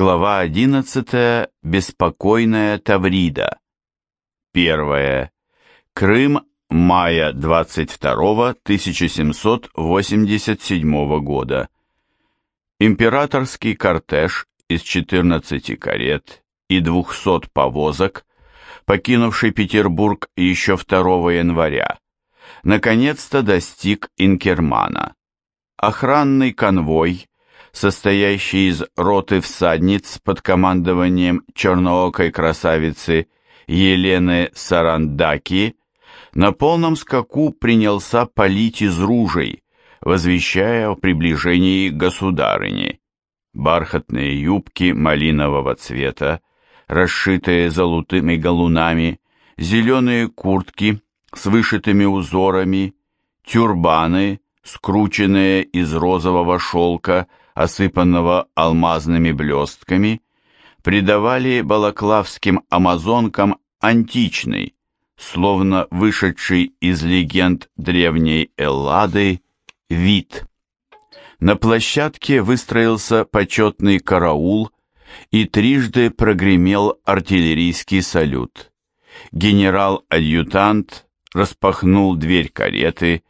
Глава 11. Беспокойная Таврида. Первое. Крым. Мая 22 1787 года. Императорский кортеж из 14 карет и 200 повозок, покинувший Петербург еще 2 января, наконец-то достиг Инкермана. Охранный конвой состоящий из роты всадниц под командованием черноокой красавицы Елены Сарандаки, на полном скаку принялся палить из ружей, возвещая о приближении государыни. Бархатные юбки малинового цвета, расшитые золотыми галунами, зеленые куртки с вышитыми узорами, тюрбаны, скрученные из розового шелка, осыпанного алмазными блестками, придавали балаклавским амазонкам античный, словно вышедший из легенд древней Эллады, вид. На площадке выстроился почетный караул и трижды прогремел артиллерийский салют. Генерал-адъютант распахнул дверь кареты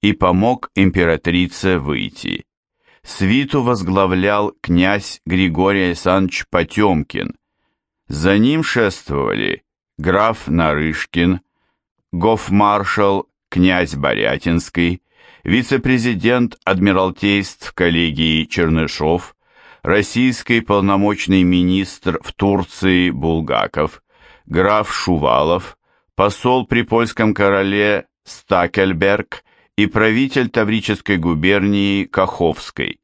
и помог императрице выйти. Свиту возглавлял князь Григорий Александрович Потемкин. За ним шествовали граф Нарышкин, гофмаршал князь Борятинский, вице-президент Адмиралтейств коллегии Чернышов, российский полномочный министр в Турции Булгаков, граф Шувалов, посол при польском короле Стакельберг и правитель Таврической губернии Каховской.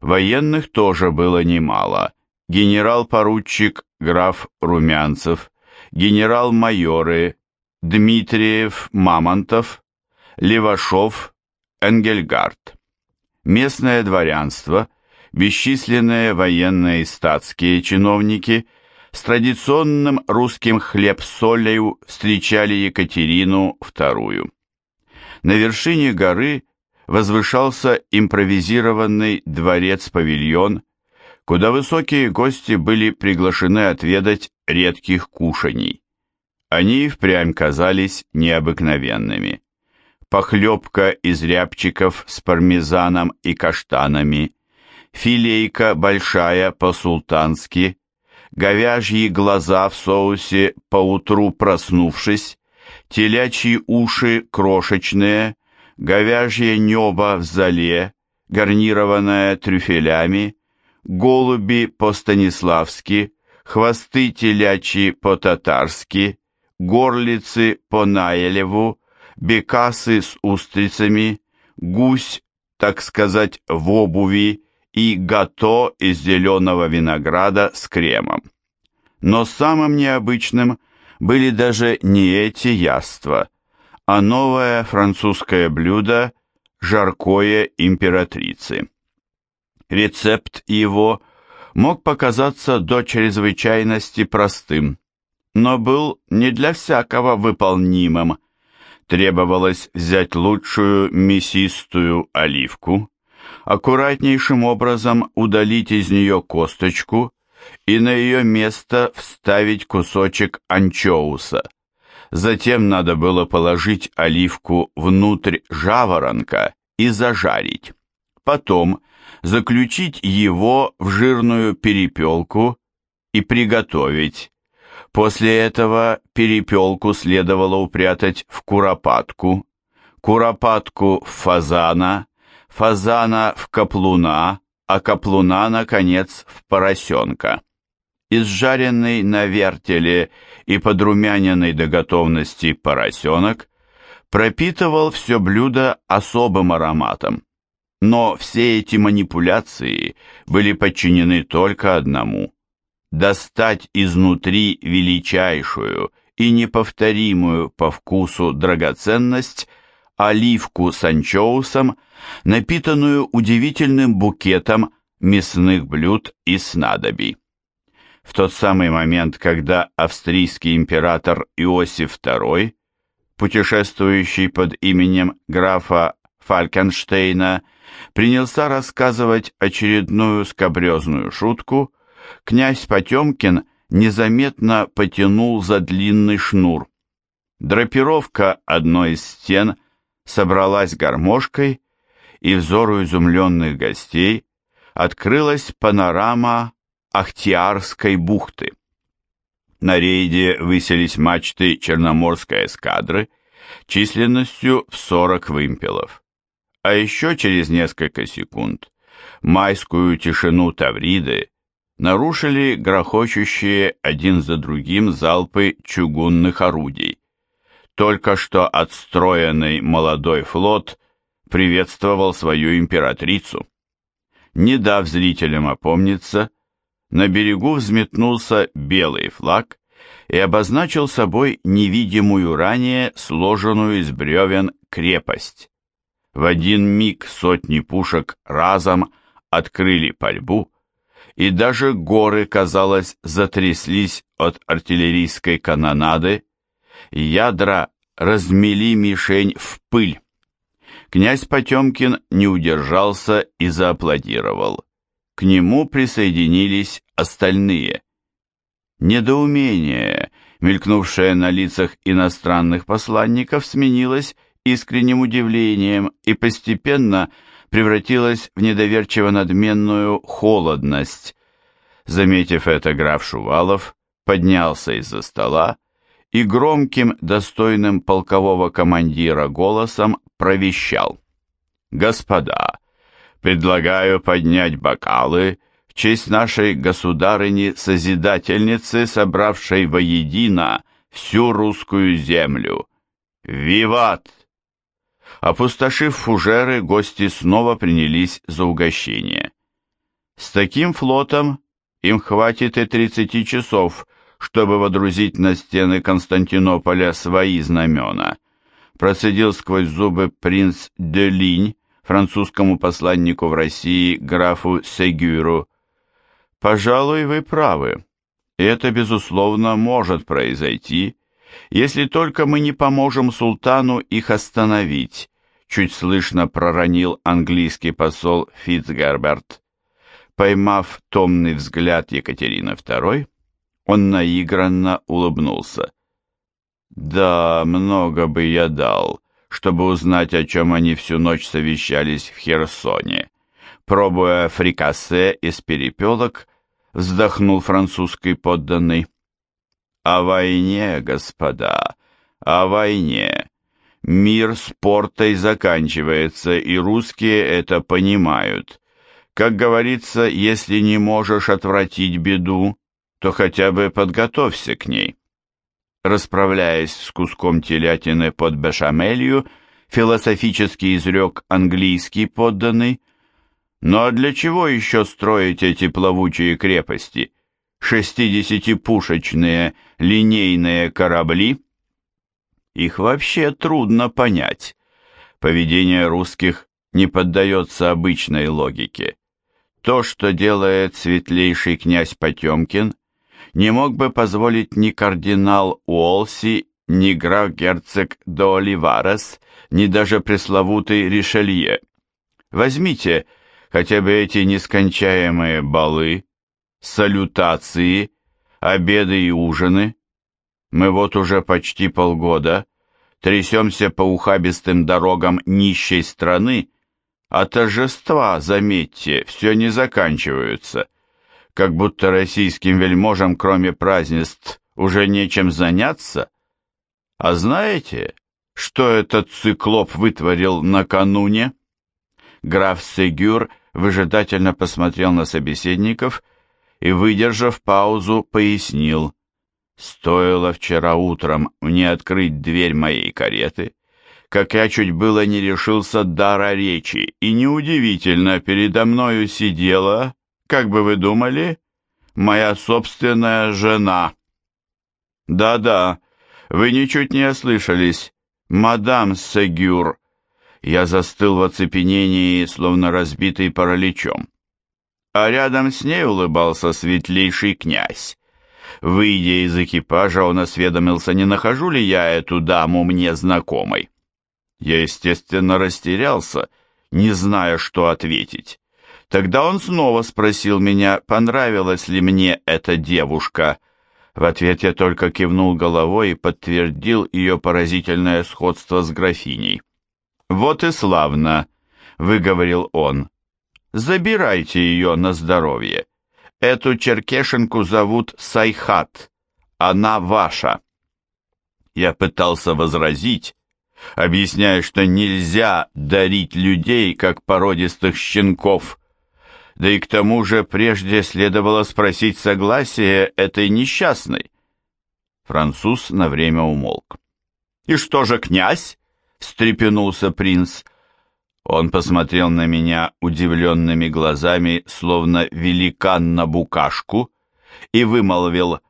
Военных тоже было немало. Генерал-поручик граф Румянцев, генерал-майоры Дмитриев, Мамонтов, Левашов, Энгельгард. Местное дворянство, бесчисленные военные и статские чиновники с традиционным русским хлеб-солью встречали Екатерину II. На вершине горы возвышался импровизированный дворец-павильон, куда высокие гости были приглашены отведать редких кушаний. Они впрямь казались необыкновенными. Похлебка из рябчиков с пармезаном и каштанами, филейка большая по-султански, говяжьи глаза в соусе поутру проснувшись, телячьи уши крошечные, говяжье небо в зале, гарнированное трюфелями, голуби по-станиславски, хвосты телячьи по-татарски, горлицы по-наелеву, бекасы с устрицами, гусь, так сказать, в обуви и гато из зеленого винограда с кремом. Но самым необычным – были даже не эти яства, а новое французское блюдо «жаркое императрицы». Рецепт его мог показаться до чрезвычайности простым, но был не для всякого выполнимым. Требовалось взять лучшую мясистую оливку, аккуратнейшим образом удалить из нее косточку и на ее место вставить кусочек анчоуса. Затем надо было положить оливку внутрь жаворонка и зажарить. Потом заключить его в жирную перепелку и приготовить. После этого перепелку следовало упрятать в куропатку, куропатку в фазана, фазана в каплуна, а каплуна, наконец, в поросенка. Изжаренный на вертеле и подрумяненный до готовности поросенок пропитывал все блюдо особым ароматом. Но все эти манипуляции были подчинены только одному – достать изнутри величайшую и неповторимую по вкусу драгоценность – оливку с анчоусом, напитанную удивительным букетом мясных блюд и снадобий. В тот самый момент, когда австрийский император Иосиф II, путешествующий под именем графа Фалькенштейна, принялся рассказывать очередную скобрезную шутку, князь Потемкин незаметно потянул за длинный шнур. Драпировка одной из стен собралась гармошкой, и взору изумленных гостей открылась панорама Ахтиарской бухты. На рейде выселись мачты Черноморской эскадры численностью в 40 вымпелов. А еще через несколько секунд майскую тишину Тавриды нарушили грохочущие один за другим залпы чугунных орудий. Только что отстроенный молодой флот приветствовал свою императрицу. Не дав зрителям опомниться, на берегу взметнулся белый флаг и обозначил собой невидимую ранее сложенную из бревен крепость. В один миг сотни пушек разом открыли пальбу, и даже горы, казалось, затряслись от артиллерийской канонады, ядра размели мишень в пыль. Князь Потемкин не удержался и зааплодировал. К нему присоединились остальные. Недоумение, мелькнувшее на лицах иностранных посланников, сменилось искренним удивлением и постепенно превратилось в недоверчиво-надменную холодность. Заметив это, граф Шувалов поднялся из-за стола и громким, достойным полкового командира голосом провещал. «Господа, предлагаю поднять бокалы в честь нашей государыни-созидательницы, собравшей воедино всю русскую землю. Виват!» Опустошив фужеры, гости снова принялись за угощение. С таким флотом им хватит и 30 часов, чтобы водрузить на стены Константинополя свои знамена, процедил сквозь зубы принц де Линь, французскому посланнику в России графу Сегюру. «Пожалуй, вы правы. Это, безусловно, может произойти, если только мы не поможем султану их остановить», чуть слышно проронил английский посол Фицгерберт. Поймав томный взгляд Екатерины II, он наигранно улыбнулся. «Да, много бы я дал, чтобы узнать, о чем они всю ночь совещались в Херсоне». Пробуя фрикасе из перепелок, вздохнул французский подданный. «О войне, господа, о войне. Мир спорта и заканчивается, и русские это понимают. Как говорится, если не можешь отвратить беду, то хотя бы подготовься к ней» расправляясь с куском телятины под бешамелью, философически изрек английский подданный. «Ну а для чего еще строить эти плавучие крепости? Шестидесятипушечные линейные корабли?» Их вообще трудно понять. Поведение русских не поддается обычной логике. То, что делает светлейший князь Потемкин, не мог бы позволить ни кардинал Уолси, ни граф-герцог де Оливарес, ни даже пресловутый Ришелье. Возьмите хотя бы эти нескончаемые балы, салютации, обеды и ужины. Мы вот уже почти полгода трясемся по ухабистым дорогам нищей страны, а торжества, заметьте, все не заканчиваются как будто российским вельможам, кроме празднеств, уже нечем заняться. А знаете, что этот циклоп вытворил накануне? Граф Сегюр выжидательно посмотрел на собеседников и, выдержав паузу, пояснил. Стоило вчера утром мне открыть дверь моей кареты, как я чуть было не решился дара речи, и неудивительно, передо мною сидела как бы вы думали? Моя собственная жена. Да-да, вы ничуть не ослышались. Мадам Сегюр. Я застыл в оцепенении, словно разбитый параличом. А рядом с ней улыбался светлейший князь. Выйдя из экипажа, он осведомился, не нахожу ли я эту даму мне знакомой. Я, естественно, растерялся, не зная, что ответить Тогда он снова спросил меня, понравилась ли мне эта девушка. В ответ я только кивнул головой и подтвердил ее поразительное сходство с графиней. «Вот и славно», — выговорил он. «Забирайте ее на здоровье. Эту черкешенку зовут Сайхат. Она ваша». Я пытался возразить, объясняя, что нельзя дарить людей, как породистых щенков. Да и к тому же прежде следовало спросить согласие этой несчастной. Француз на время умолк. «И что же, князь?» — встрепенулся принц. Он посмотрел на меня удивленными глазами, словно великан на букашку, и вымолвил,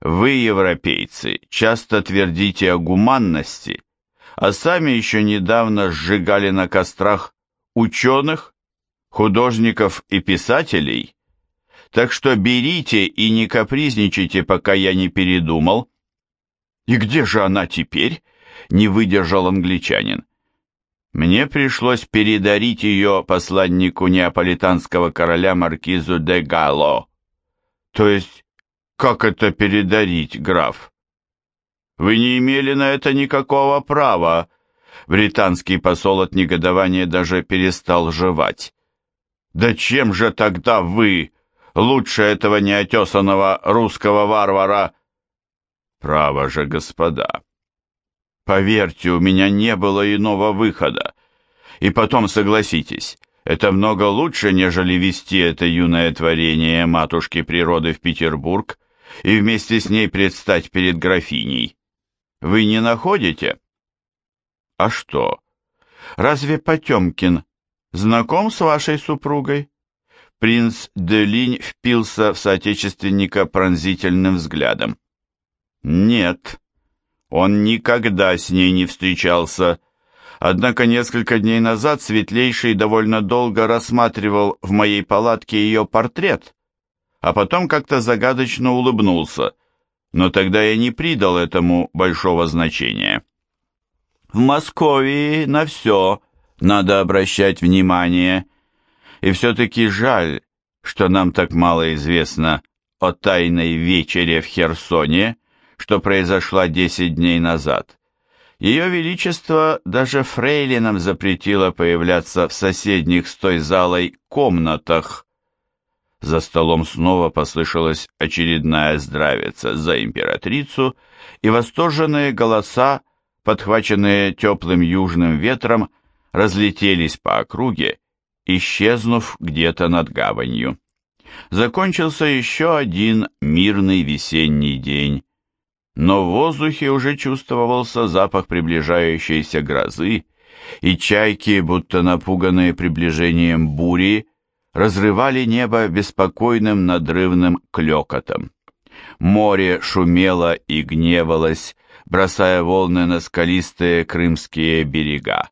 «Вы, европейцы, часто твердите о гуманности, а сами еще недавно сжигали на кострах ученых, художников и писателей. Так что берите и не капризничайте, пока я не передумал. И где же она теперь? Не выдержал англичанин. Мне пришлось передарить ее посланнику неаполитанского короля маркизу де Гало. То есть, как это передарить, граф? Вы не имели на это никакого права. Британский посол от негодования даже перестал жевать. Да чем же тогда вы, лучше этого неотесанного русского варвара? Право же, господа. Поверьте, у меня не было иного выхода. И потом согласитесь, это много лучше, нежели вести это юное творение матушки природы в Петербург и вместе с ней предстать перед графиней. Вы не находите? А что? Разве Потемкин знаком с вашей супругой? Принц Делинь впился в соотечественника пронзительным взглядом. Нет, он никогда с ней не встречался. Однако несколько дней назад Светлейший довольно долго рассматривал в моей палатке ее портрет, а потом как-то загадочно улыбнулся но тогда я не придал этому большого значения. В Москве на все надо обращать внимание, и все-таки жаль, что нам так мало известно о тайной вечере в Херсоне, что произошла десять дней назад. Ее Величество даже фрейлинам запретило появляться в соседних с той залой комнатах, за столом снова послышалась очередная здравица за императрицу, и восторженные голоса, подхваченные теплым южным ветром, разлетелись по округе, исчезнув где-то над гаванью. Закончился еще один мирный весенний день, но в воздухе уже чувствовался запах приближающейся грозы, и чайки, будто напуганные приближением бури, разрывали небо беспокойным надрывным клёкотом. Море шумело и гневалось, бросая волны на скалистые крымские берега.